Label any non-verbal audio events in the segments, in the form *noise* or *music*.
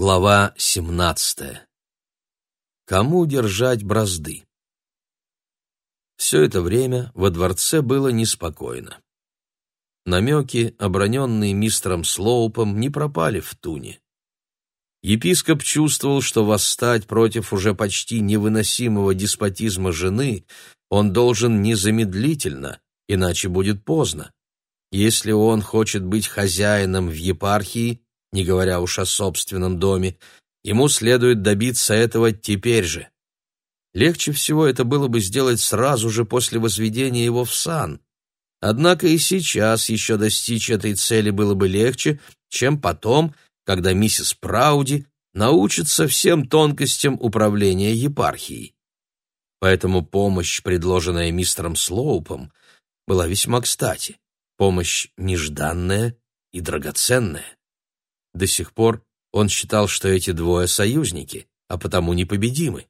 Глава 17. Кому держать бразды? Все это время во дворце было неспокойно. Намеки, оброненные мистером Слоупом, не пропали в туне. Епископ чувствовал, что восстать против уже почти невыносимого деспотизма жены он должен незамедлительно, иначе будет поздно. Если он хочет быть хозяином в епархии, не говоря уж о собственном доме, ему следует добиться этого теперь же. Легче всего это было бы сделать сразу же после возведения его в сан. Однако и сейчас еще достичь этой цели было бы легче, чем потом, когда миссис Прауди научится всем тонкостям управления епархией. Поэтому помощь, предложенная мистером Слоупом, была весьма кстати. Помощь нежданная и драгоценная. До сих пор он считал, что эти двое союзники, а потому непобедимы.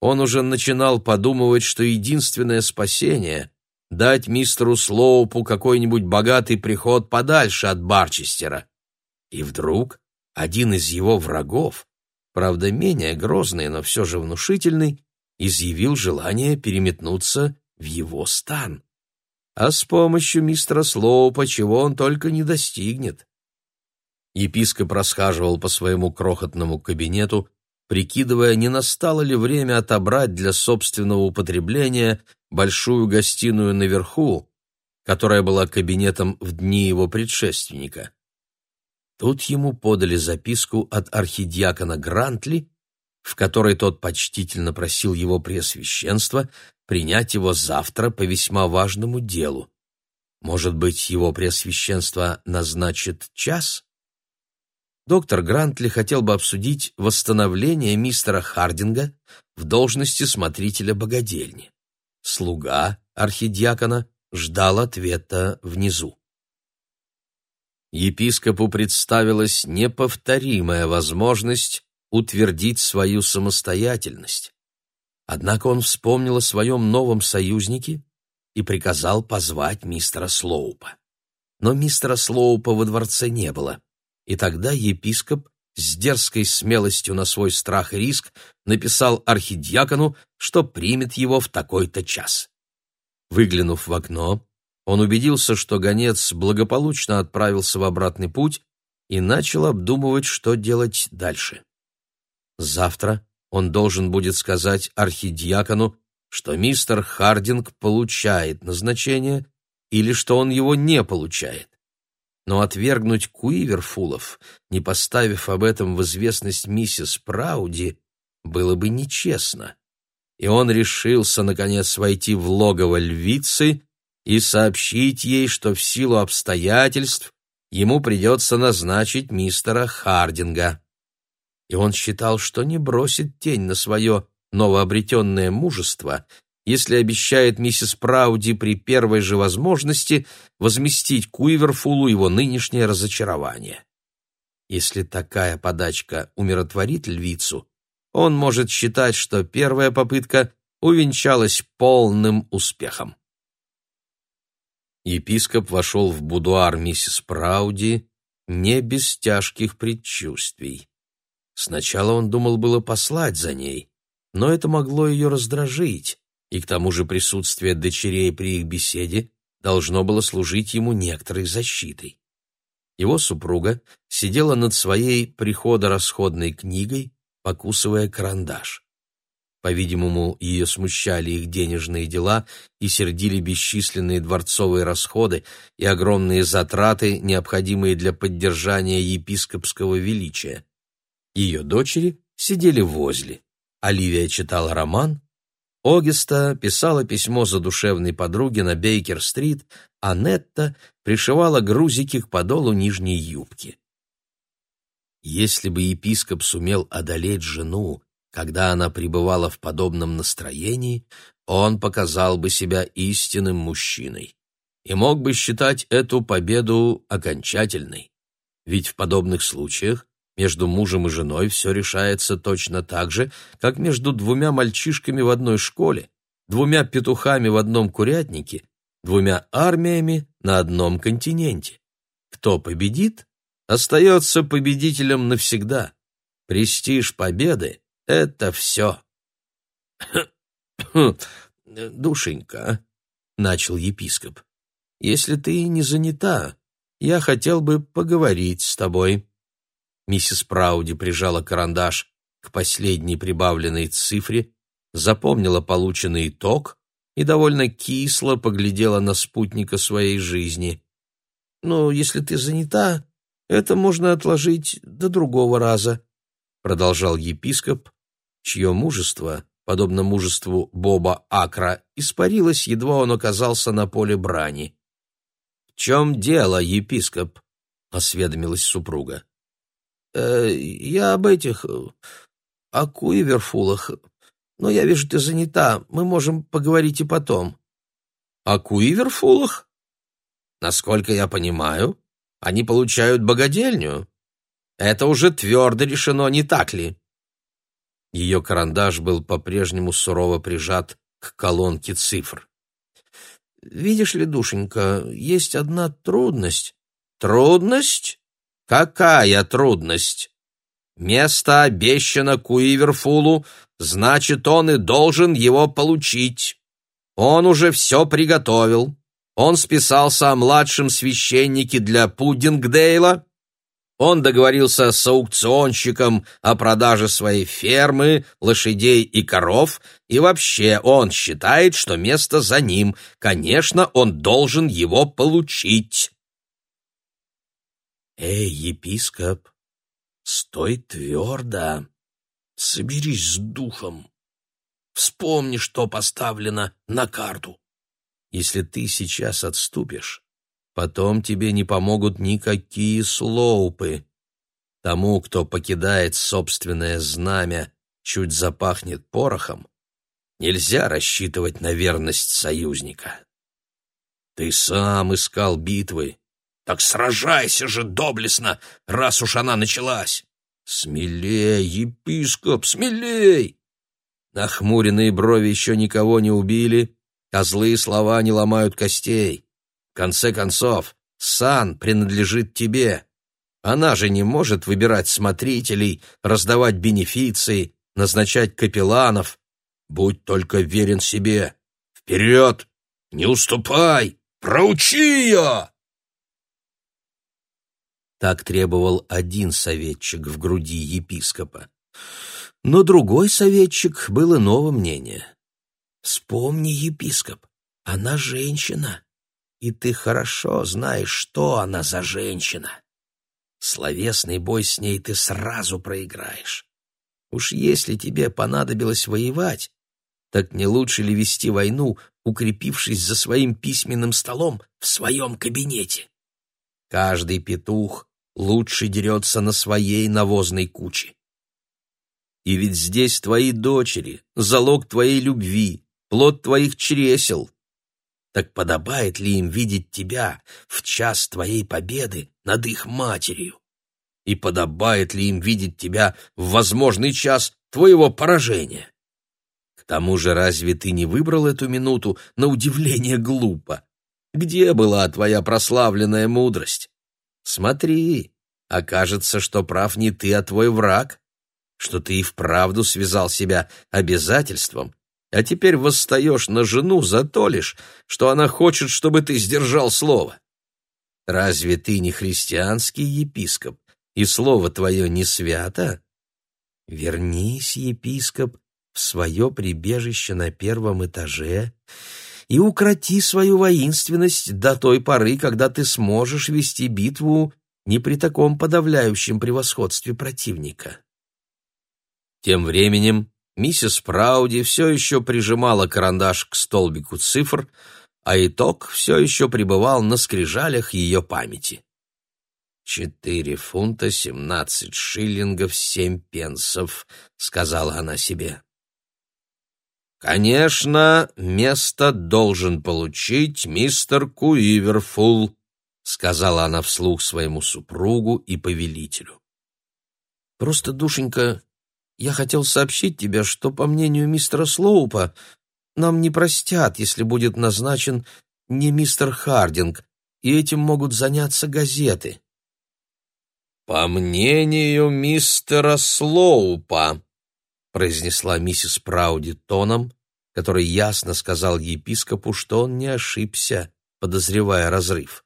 Он уже начинал подумывать, что единственное спасение — дать мистеру Слоупу какой-нибудь богатый приход подальше от Барчестера. И вдруг один из его врагов, правда менее грозный, но все же внушительный, изъявил желание переметнуться в его стан. А с помощью мистера Слоупа чего он только не достигнет. Епископ расхаживал по своему крохотному кабинету, прикидывая, не настало ли время отобрать для собственного употребления большую гостиную наверху, которая была кабинетом в дни его предшественника. Тут ему подали записку от архидиакона Грантли, в которой тот почтительно просил его преосвященство принять его завтра по весьма важному делу. Может быть, его преосвященство назначит час? Доктор Грантли хотел бы обсудить восстановление мистера Хардинга в должности смотрителя богадельни. Слуга архидиакона ждал ответа внизу. Епископу представилась неповторимая возможность утвердить свою самостоятельность. Однако он вспомнил о своем новом союзнике и приказал позвать мистера Слоупа. Но мистера Слоупа во дворце не было. И тогда епископ с дерзкой смелостью на свой страх и риск написал архидиакону, что примет его в такой-то час. Выглянув в окно, он убедился, что гонец благополучно отправился в обратный путь и начал обдумывать, что делать дальше. Завтра он должен будет сказать архидиакону, что мистер Хардинг получает назначение или что он его не получает но отвергнуть Куиверфулов, не поставив об этом в известность миссис Прауди, было бы нечестно. И он решился, наконец, войти в логово львицы и сообщить ей, что в силу обстоятельств ему придется назначить мистера Хардинга. И он считал, что не бросит тень на свое новообретенное мужество если обещает миссис Прауди при первой же возможности возместить Куиверфулу его нынешнее разочарование. Если такая подачка умиротворит львицу, он может считать, что первая попытка увенчалась полным успехом. Епископ вошел в будуар миссис Прауди не без тяжких предчувствий. Сначала он думал было послать за ней, но это могло ее раздражить и к тому же присутствие дочерей при их беседе должно было служить ему некоторой защитой. Его супруга сидела над своей приходо-расходной книгой, покусывая карандаш. По-видимому, ее смущали их денежные дела и сердили бесчисленные дворцовые расходы и огромные затраты, необходимые для поддержания епископского величия. Ее дочери сидели возле. Оливия читала роман, Огиста писала письмо задушевной подруге на Бейкер-стрит, а Нетта пришивала грузики к подолу нижней юбки. Если бы епископ сумел одолеть жену, когда она пребывала в подобном настроении, он показал бы себя истинным мужчиной и мог бы считать эту победу окончательной. Ведь в подобных случаях между мужем и женой все решается точно так же, как между двумя мальчишками в одной школе, двумя петухами в одном курятнике, двумя армиями на одном континенте. Кто победит, остается победителем навсегда. Престиж победы — это все. *coughs* «Душенька», — начал епископ, — «если ты не занята, я хотел бы поговорить с тобой». Миссис Прауди прижала карандаш к последней прибавленной цифре, запомнила полученный итог и довольно кисло поглядела на спутника своей жизни. «Ну, если ты занята, это можно отложить до другого раза», продолжал епископ, чье мужество, подобно мужеству Боба Акра, испарилось, едва он оказался на поле брани. «В чем дело, епископ?» — осведомилась супруга. «Э, «Я об этих... о Куиверфулах. Но я вижу, ты занята. Мы можем поговорить и потом». «О Куиверфулах? Насколько я понимаю, они получают богадельню. Это уже твердо решено, не так ли?» Ее карандаш был по-прежнему сурово прижат к колонке цифр. «Видишь ли, душенька, есть одна трудность». «Трудность? Какая трудность?» «Место обещано Куиверфулу, значит, он и должен его получить. Он уже все приготовил. Он списался о младшем священнике для Пудингдейла, он договорился с аукционщиком о продаже своей фермы, лошадей и коров, и вообще он считает, что место за ним. Конечно, он должен его получить. Эй, епископ, стой твердо, соберись с духом. Вспомни, что поставлено на карту. Если ты сейчас отступишь, Потом тебе не помогут никакие слоупы. Тому, кто покидает собственное знамя, чуть запахнет порохом, нельзя рассчитывать на верность союзника. Ты сам искал битвы. Так сражайся же доблестно, раз уж она началась. Смелей, епископ, смелей! Нахмуренные брови еще никого не убили, а злые слова не ломают костей. В конце концов, сан принадлежит тебе. Она же не может выбирать смотрителей, раздавать бенефиции, назначать капелланов. Будь только верен себе. Вперед! Не уступай! Проучи ее!» Так требовал один советчик в груди епископа. Но другой советчик был иного мнения. «Вспомни, епископ, она женщина и ты хорошо знаешь, что она за женщина. Словесный бой с ней ты сразу проиграешь. Уж если тебе понадобилось воевать, так не лучше ли вести войну, укрепившись за своим письменным столом в своем кабинете? Каждый петух лучше дерется на своей навозной куче. И ведь здесь твои дочери, залог твоей любви, плод твоих чресел, так подобает ли им видеть тебя в час твоей победы над их матерью? И подобает ли им видеть тебя в возможный час твоего поражения? К тому же разве ты не выбрал эту минуту на удивление глупо? Где была твоя прославленная мудрость? Смотри, окажется, что прав не ты, а твой враг, что ты и вправду связал себя обязательством, а теперь восстаешь на жену за то лишь, что она хочет, чтобы ты сдержал слово. Разве ты не христианский епископ, и слово твое не свято? Вернись, епископ, в свое прибежище на первом этаже и укроти свою воинственность до той поры, когда ты сможешь вести битву не при таком подавляющем превосходстве противника. Тем временем Миссис Прауди все еще прижимала карандаш к столбику цифр, а итог все еще пребывал на скрижалях ее памяти. «Четыре фунта семнадцать шиллингов семь пенсов», — сказала она себе. «Конечно, место должен получить мистер Куиверфул», — сказала она вслух своему супругу и повелителю. «Просто, душенька, я хотел сообщить тебе, что, по мнению мистера Слоупа, нам не простят, если будет назначен не мистер Хардинг, и этим могут заняться газеты. «По мнению мистера Слоупа», — произнесла миссис Прауди тоном, который ясно сказал епископу, что он не ошибся, подозревая разрыв.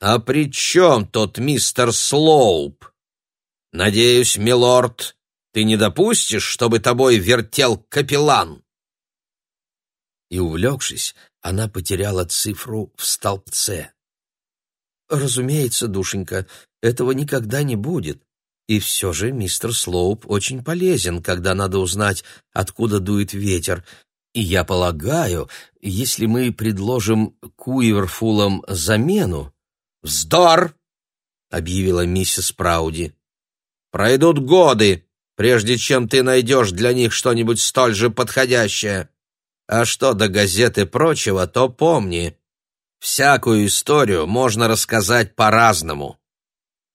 «А при чем тот мистер Слоуп? Надеюсь, милорд, ты не допустишь, чтобы тобой вертел капеллан?» И, увлекшись, она потеряла цифру в столбце. «Разумеется, душенька, этого никогда не будет. И все же мистер Слоуп очень полезен, когда надо узнать, откуда дует ветер. И я полагаю, если мы предложим Куиверфулам замену...» «Вздор!» — объявила миссис Прауди. «Пройдут годы, прежде чем ты найдешь для них что-нибудь столь же подходящее. А что до газеты и прочего, то помни, всякую историю можно рассказать по-разному.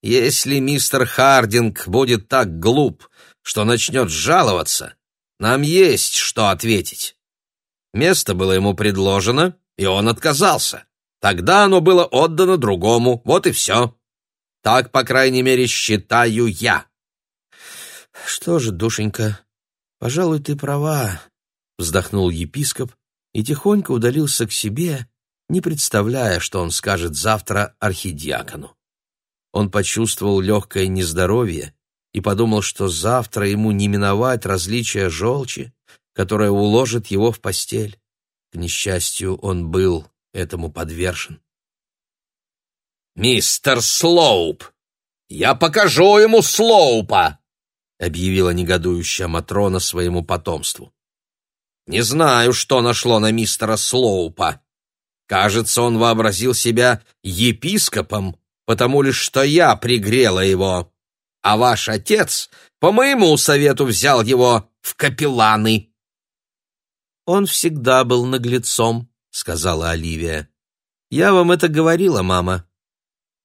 Если мистер Хардинг будет так глуп, что начнет жаловаться, нам есть что ответить. Место было ему предложено, и он отказался. Тогда оно было отдано другому, вот и все. Так, по крайней мере, считаю я. Что же, душенька, пожалуй, ты права вздохнул епископ и тихонько удалился к себе, не представляя, что он скажет завтра архидиакону. Он почувствовал легкое нездоровье и подумал, что завтра ему не миновать различия желчи, которая уложит его в постель. К несчастью, он был этому подвержен. «Мистер Слоуп! Я покажу ему Слоупа!» объявила негодующая Матрона своему потомству. Не знаю, что нашло на мистера Слоупа. Кажется, он вообразил себя епископом, потому лишь что я пригрела его. А ваш отец, по моему совету, взял его в капелланы. Он всегда был наглецом, сказала Оливия. Я вам это говорила, мама.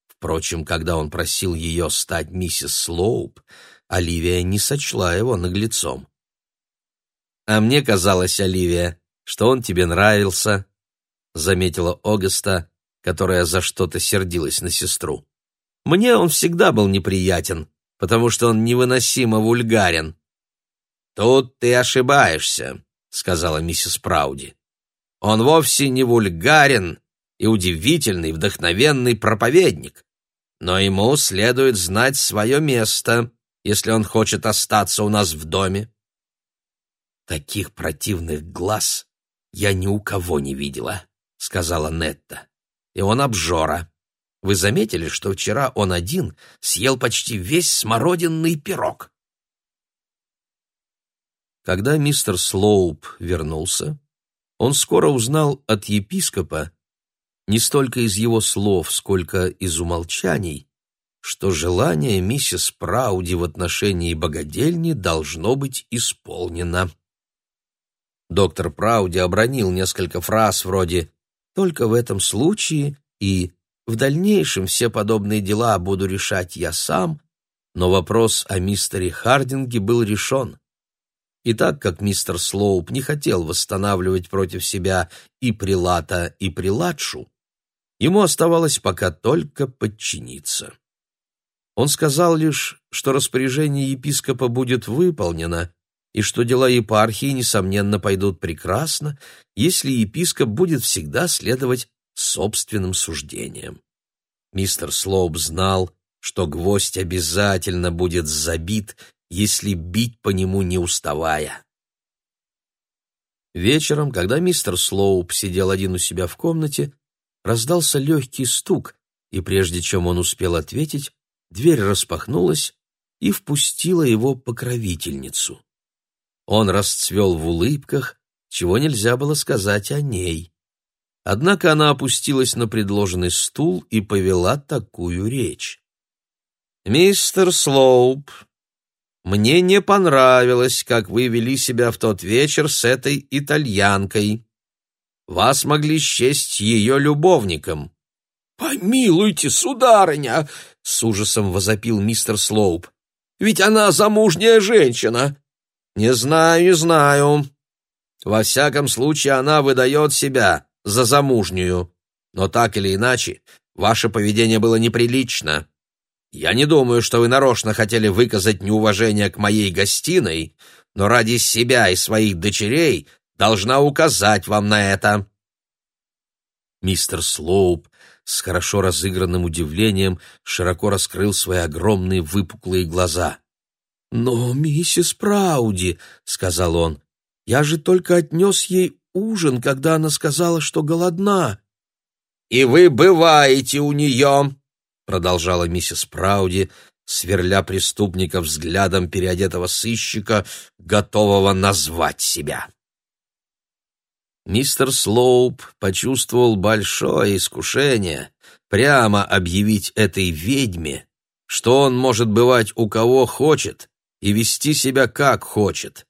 Впрочем, когда он просил ее стать миссис Слоуп, Оливия не сочла его наглецом. «А мне казалось, Оливия, что он тебе нравился», — заметила Огоста, которая за что-то сердилась на сестру. «Мне он всегда был неприятен, потому что он невыносимо вульгарен». «Тут ты ошибаешься», — сказала миссис Прауди. «Он вовсе не вульгарен и удивительный, вдохновенный проповедник, но ему следует знать свое место, если он хочет остаться у нас в доме. «Таких противных глаз я ни у кого не видела», — сказала Нетта. «И он обжора. Вы заметили, что вчера он один съел почти весь смородинный пирог?» Когда мистер Слоуп вернулся, он скоро узнал от епископа, не столько из его слов, сколько из умолчаний, что желание миссис Прауди в отношении богадельни должно быть исполнено. Доктор Прауди обронил несколько фраз вроде «только в этом случае» и «в дальнейшем все подобные дела буду решать я сам», но вопрос о мистере Хардинге был решен. И так как мистер Слоуп не хотел восстанавливать против себя и прилата, и прилатшу, ему оставалось пока только подчиниться. Он сказал лишь, что распоряжение епископа будет выполнено, и что дела епархии, несомненно, пойдут прекрасно, если епископ будет всегда следовать собственным суждениям. Мистер Слоуп знал, что гвоздь обязательно будет забит, если бить по нему не уставая. Вечером, когда мистер Слоуп сидел один у себя в комнате, раздался легкий стук, и прежде чем он успел ответить, дверь распахнулась и впустила его покровительницу. Он расцвел в улыбках, чего нельзя было сказать о ней. Однако она опустилась на предложенный стул и повела такую речь. «Мистер Слоуп, мне не понравилось, как вы вели себя в тот вечер с этой итальянкой. Вас могли счесть ее любовником». «Помилуйте, сударыня!» — с ужасом возопил мистер Слоуп. «Ведь она замужняя женщина. «Не знаю, не знаю. Во всяком случае, она выдает себя за замужнюю. Но так или иначе, ваше поведение было неприлично. Я не думаю, что вы нарочно хотели выказать неуважение к моей гостиной, но ради себя и своих дочерей должна указать вам на это». Мистер Слоуп с хорошо разыгранным удивлением широко раскрыл свои огромные выпуклые глаза. «Но, миссис Прауди», — сказал он, — «я же только отнес ей ужин, когда она сказала, что голодна». «И вы бываете у нее», — продолжала миссис Прауди, сверля преступника взглядом переодетого сыщика, готового назвать себя. Мистер Слоуп почувствовал большое искушение прямо объявить этой ведьме, что он может бывать у кого хочет и вести себя как хочет.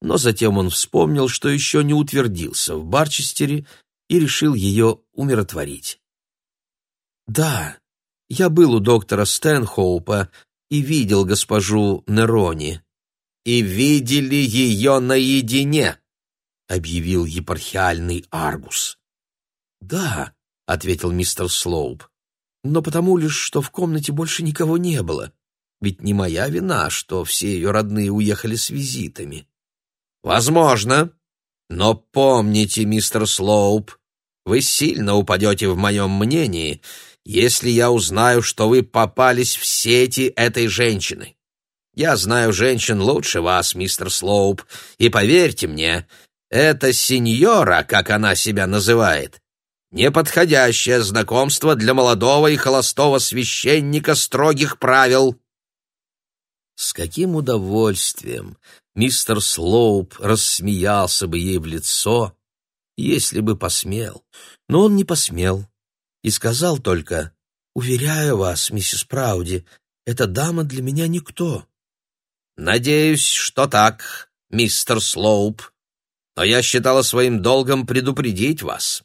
Но затем он вспомнил, что еще не утвердился в Барчестере и решил ее умиротворить. «Да, я был у доктора Стэнхоупа и видел госпожу Нерони». «И видели ее наедине», — объявил епархиальный Аргус. «Да», — ответил мистер Слоуп, — «но потому лишь, что в комнате больше никого не было. Ведь не моя вина, что все ее родные уехали с визитами». «Возможно. Но помните, мистер Слоуп, вы сильно упадете в моем мнении, если я узнаю, что вы попались в сети этой женщины. Я знаю женщин лучше вас, мистер Слоуп, и поверьте мне, эта сеньора, как она себя называет, неподходящее знакомство для молодого и холостого священника строгих правил. С каким удовольствием мистер Слоуп рассмеялся бы ей в лицо, если бы посмел. Но он не посмел и сказал только, «Уверяю вас, миссис Прауди, эта дама для меня никто». «Надеюсь, что так, мистер Слоуп», но я считала своим долгом предупредить вас.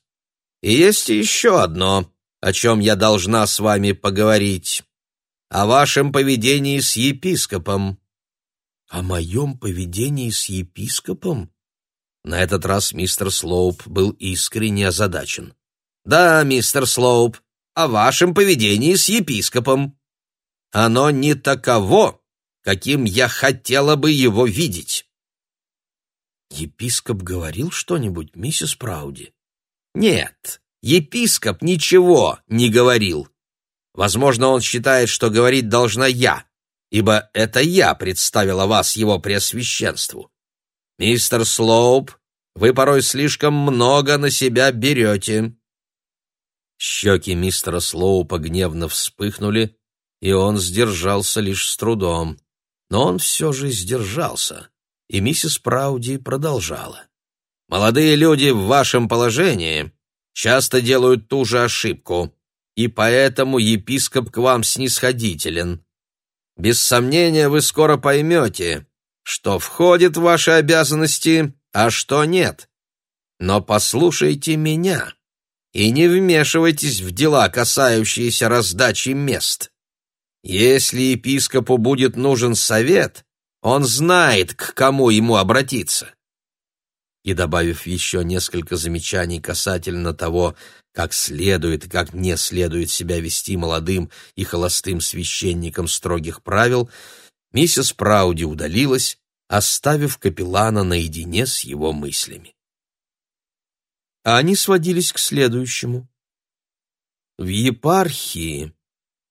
И есть еще одно, о чем я должна с вами поговорить. О вашем поведении с епископом». «О моем поведении с епископом?» На этот раз мистер Слоуп был искренне озадачен. «Да, мистер Слоуп, о вашем поведении с епископом. Оно не таково, каким я хотела бы его видеть. Епископ говорил что-нибудь, миссис Прауди? Нет, епископ ничего не говорил. Возможно, он считает, что говорить должна я, ибо это я представила вас его преосвященству. Мистер Слоуп, вы порой слишком много на себя берете. Щеки мистера Слоупа гневно вспыхнули, и он сдержался лишь с трудом. Но он все же сдержался и миссис Прауди продолжала. «Молодые люди в вашем положении часто делают ту же ошибку, и поэтому епископ к вам снисходителен. Без сомнения, вы скоро поймете, что входит в ваши обязанности, а что нет. Но послушайте меня и не вмешивайтесь в дела, касающиеся раздачи мест. Если епископу будет нужен совет, он знает, к кому ему обратиться. И добавив еще несколько замечаний касательно того, как следует и как не следует себя вести молодым и холостым священникам строгих правил, миссис Прауди удалилась, оставив капеллана наедине с его мыслями. А они сводились к следующему. В епархии,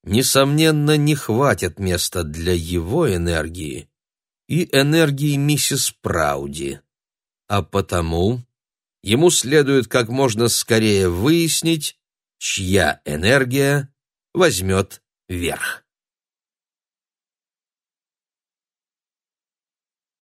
несомненно, не хватит места для его энергии, и энергии миссис Прауди, а потому ему следует как можно скорее выяснить, чья энергия возьмет верх.